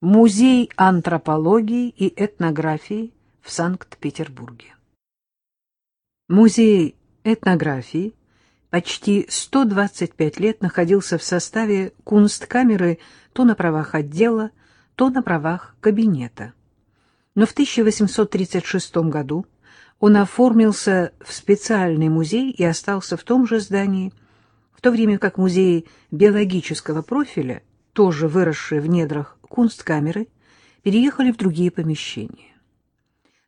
Музей антропологии и этнографии в Санкт-Петербурге. Музей этнографии почти 125 лет находился в составе кунсткамеры то на правах отдела, то на правах кабинета. Но в 1836 году он оформился в специальный музей и остался в том же здании, в то время как музей биологического профиля, тоже выросший в недрах кунсткамеры переехали в другие помещения.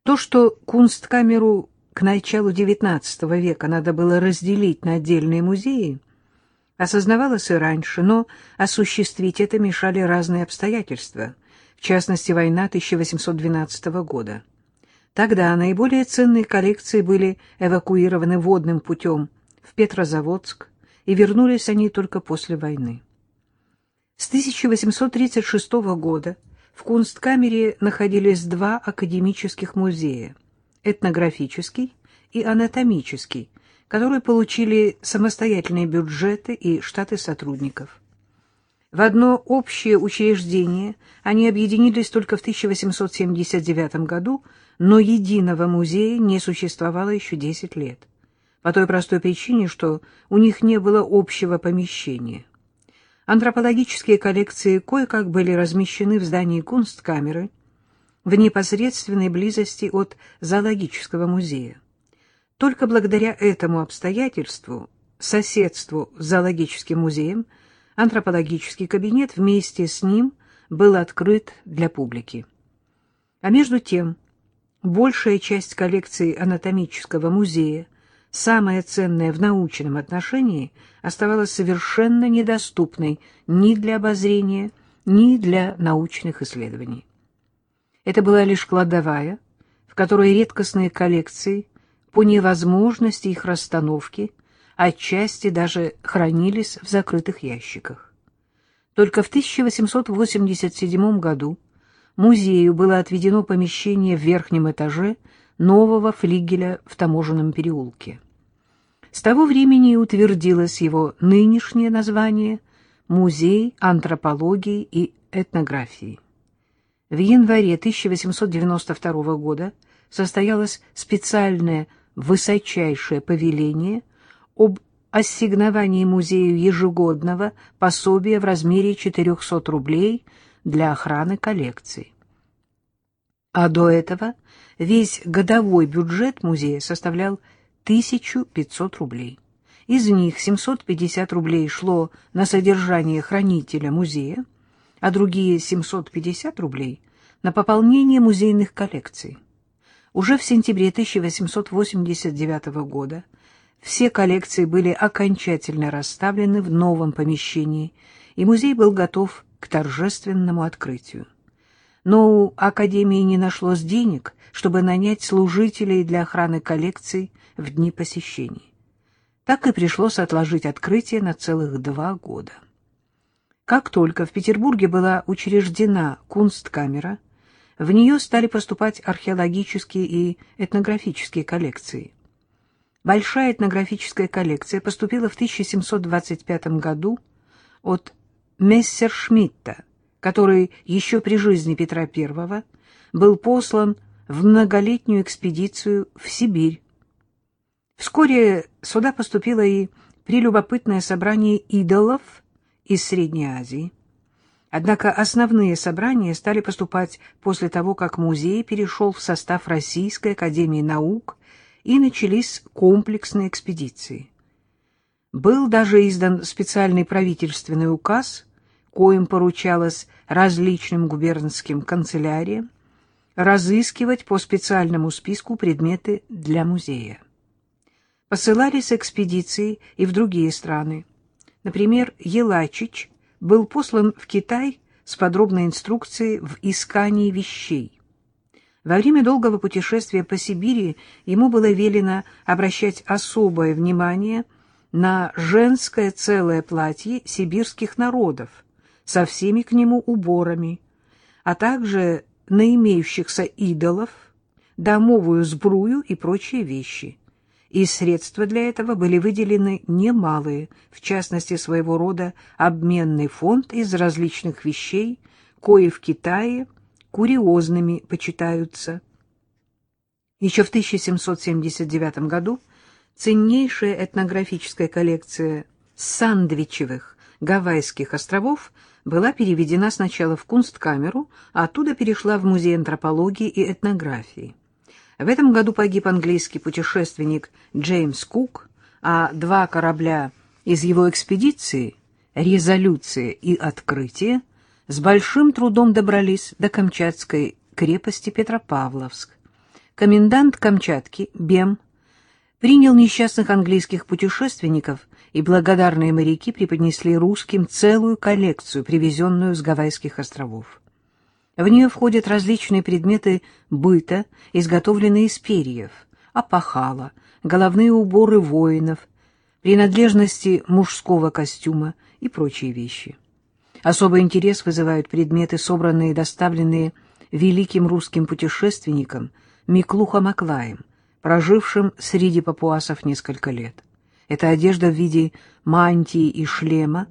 То, что кунсткамеру к началу XIX века надо было разделить на отдельные музеи, осознавалось и раньше, но осуществить это мешали разные обстоятельства, в частности, война 1812 года. Тогда наиболее ценные коллекции были эвакуированы водным путем в Петрозаводск, и вернулись они только после войны. С 1836 года в Кунсткамере находились два академических музея – этнографический и анатомический, которые получили самостоятельные бюджеты и штаты сотрудников. В одно общее учреждение они объединились только в 1879 году, но единого музея не существовало еще 10 лет, по той простой причине, что у них не было общего помещения. Антропологические коллекции кое-как были размещены в здании Кунсткамеры в непосредственной близости от зоологического музея. Только благодаря этому обстоятельству, соседству с зоологическим музеем, антропологический кабинет вместе с ним был открыт для публики. А между тем, большая часть коллекции анатомического музея самое ценное в научном отношении оставалось совершенно недоступной ни для обозрения, ни для научных исследований. Это была лишь кладовая, в которой редкостные коллекции, по невозможности их расстановки, отчасти даже хранились в закрытых ящиках. Только в 1887 году музею было отведено помещение в верхнем этаже нового флигеля в таможенном переулке. С того времени и утвердилось его нынешнее название «Музей антропологии и этнографии». В январе 1892 года состоялось специальное высочайшее повеление об ассигновании музею ежегодного пособия в размере 400 рублей для охраны коллекций. А до этого весь годовой бюджет музея составлял 1500 рублей. Из них 750 рублей шло на содержание хранителя музея, а другие 750 рублей — на пополнение музейных коллекций. Уже в сентябре 1889 года все коллекции были окончательно расставлены в новом помещении, и музей был готов к торжественному открытию но у Академии не нашлось денег, чтобы нанять служителей для охраны коллекций в дни посещений. Так и пришлось отложить открытие на целых два года. Как только в Петербурге была учреждена Кунсткамера, в нее стали поступать археологические и этнографические коллекции. Большая этнографическая коллекция поступила в 1725 году от Мессершмитта, который еще при жизни Петра I был послан в многолетнюю экспедицию в Сибирь. Вскоре сюда поступило и прелюбопытное собрание идолов из Средней Азии. Однако основные собрания стали поступать после того, как музей перешел в состав Российской Академии Наук и начались комплексные экспедиции. Был даже издан специальный правительственный указ – коим поручалось различным губернским канцеляриям разыскивать по специальному списку предметы для музея. Посылались экспедиции и в другие страны. Например, Елачич был послан в Китай с подробной инструкцией в искании вещей. Во время долгого путешествия по Сибири ему было велено обращать особое внимание на женское целое платье сибирских народов – со всеми к нему уборами, а также на имеющихся идолов, домовую сбрую и прочие вещи. И средства для этого были выделены немалые, в частности, своего рода обменный фонд из различных вещей, кои в Китае куриозными почитаются. Еще в 1779 году ценнейшая этнографическая коллекция сандвичевых Гавайских островов была переведена сначала в Кунсткамеру, а оттуда перешла в Музей антропологии и этнографии. В этом году погиб английский путешественник Джеймс Кук, а два корабля из его экспедиции «Резолюция» и «Открытие» с большим трудом добрались до Камчатской крепости Петропавловск. Комендант Камчатки, Бем, принял несчастных английских путешественников, и благодарные моряки преподнесли русским целую коллекцию, привезенную с Гавайских островов. В нее входят различные предметы быта, изготовленные из перьев, опахала, головные уборы воинов, принадлежности мужского костюма и прочие вещи. Особый интерес вызывают предметы, собранные и доставленные великим русским путешественником Миклуха Маклаем, прожившим среди папуасов несколько лет. Это одежда в виде мантии и шлема,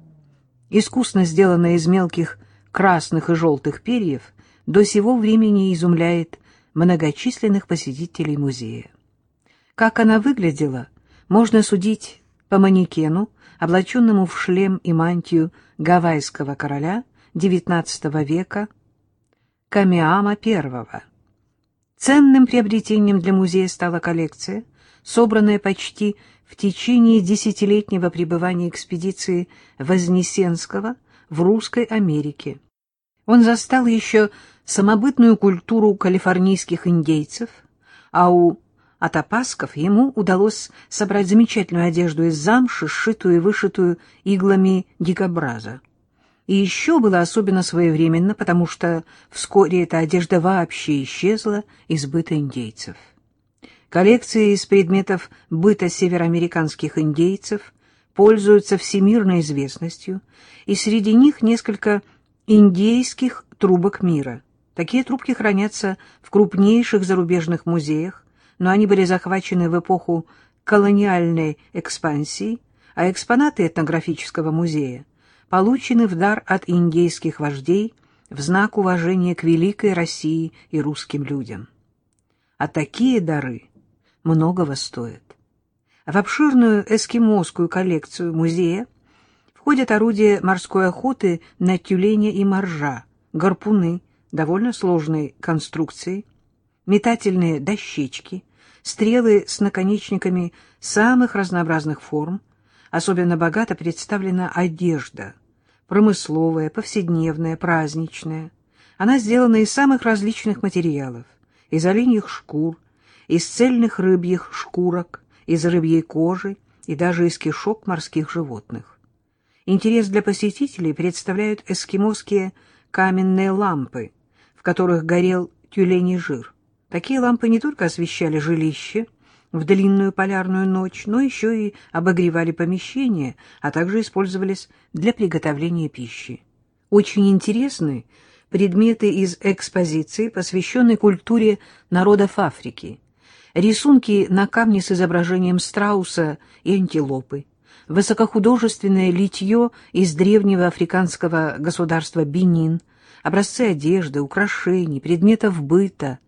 искусно сделанная из мелких красных и желтых перьев, до сего времени изумляет многочисленных посетителей музея. Как она выглядела, можно судить по манекену, облаченному в шлем и мантию гавайского короля XIX века Камиама I. Ценным приобретением для музея стала коллекция, собранная почти в течение десятилетнего пребывания экспедиции Вознесенского в Русской Америке. Он застал еще самобытную культуру калифорнийских индейцев, а у атапасков ему удалось собрать замечательную одежду из замши, сшитую и вышитую иглами дикобраза. И еще было особенно своевременно, потому что вскоре эта одежда вообще исчезла из быта индейцев. Коллекции из предметов быта североамериканских индейцев пользуются всемирной известностью, и среди них несколько индейских трубок мира. Такие трубки хранятся в крупнейших зарубежных музеях, но они были захвачены в эпоху колониальной экспансии, а экспонаты этнографического музея получены в дар от индейских вождей в знак уважения к великой России и русским людям. А такие дары многого стоят. В обширную эскимосскую коллекцию музея входят орудия морской охоты на тюленя и моржа, гарпуны довольно сложной конструкции, метательные дощечки, стрелы с наконечниками самых разнообразных форм, особенно богато представлена одежда, промысловая, повседневная, праздничная. Она сделана из самых различных материалов, из оленьих шкур, из цельных рыбьих шкурок, из рыбьей кожи и даже из кишок морских животных. Интерес для посетителей представляют эскимосские каменные лампы, в которых горел тюленей жир. Такие лампы не только освещали жилище, в длинную полярную ночь, но еще и обогревали помещения, а также использовались для приготовления пищи. Очень интересны предметы из экспозиции, посвященной культуре народов Африки. Рисунки на камне с изображением страуса и антилопы, высокохудожественное литье из древнего африканского государства Бенин, образцы одежды, украшений, предметов быта.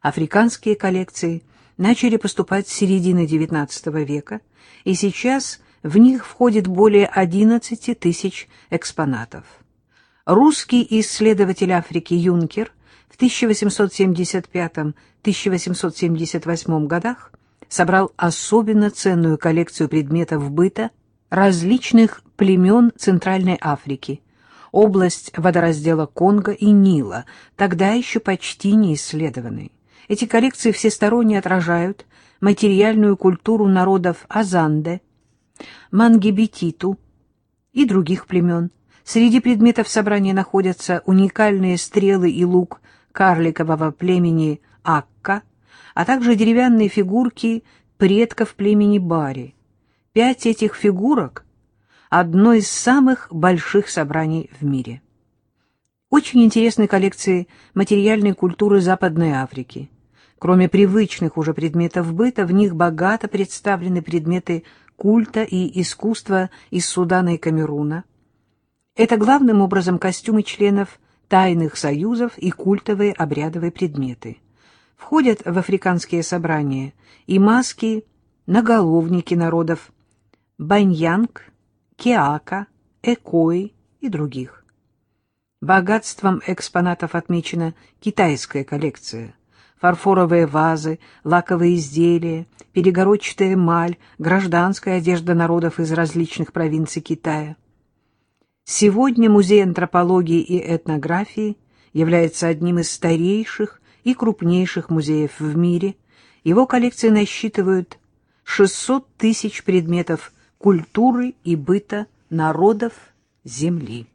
Африканские коллекции – начали поступать с середины XIX века, и сейчас в них входит более 11 тысяч экспонатов. Русский исследователь Африки Юнкер в 1875-1878 годах собрал особенно ценную коллекцию предметов быта различных племен Центральной Африки, область водораздела Конго и Нила, тогда еще почти не исследованной. Эти коллекции всесторонне отражают материальную культуру народов Азанде, Мангебетиту и других племен. Среди предметов собрания находятся уникальные стрелы и лук карликового племени Акка, а также деревянные фигурки предков племени Бари. Пять этих фигурок – одно из самых больших собраний в мире. Очень интересны коллекции материальной культуры Западной Африки. Кроме привычных уже предметов быта, в них богато представлены предметы культа и искусства из Судана и Камеруна. Это главным образом костюмы членов тайных союзов и культовые обрядовые предметы. Входят в африканские собрания и маски, наголовники народов Баньянг, Кеака, Экои и других. Богатством экспонатов отмечена китайская коллекция. Фарфоровые вазы, лаковые изделия, перегородчатая эмаль, гражданская одежда народов из различных провинций Китая. Сегодня Музей антропологии и этнографии является одним из старейших и крупнейших музеев в мире. Его коллекции насчитывают 600 тысяч предметов культуры и быта народов Земли.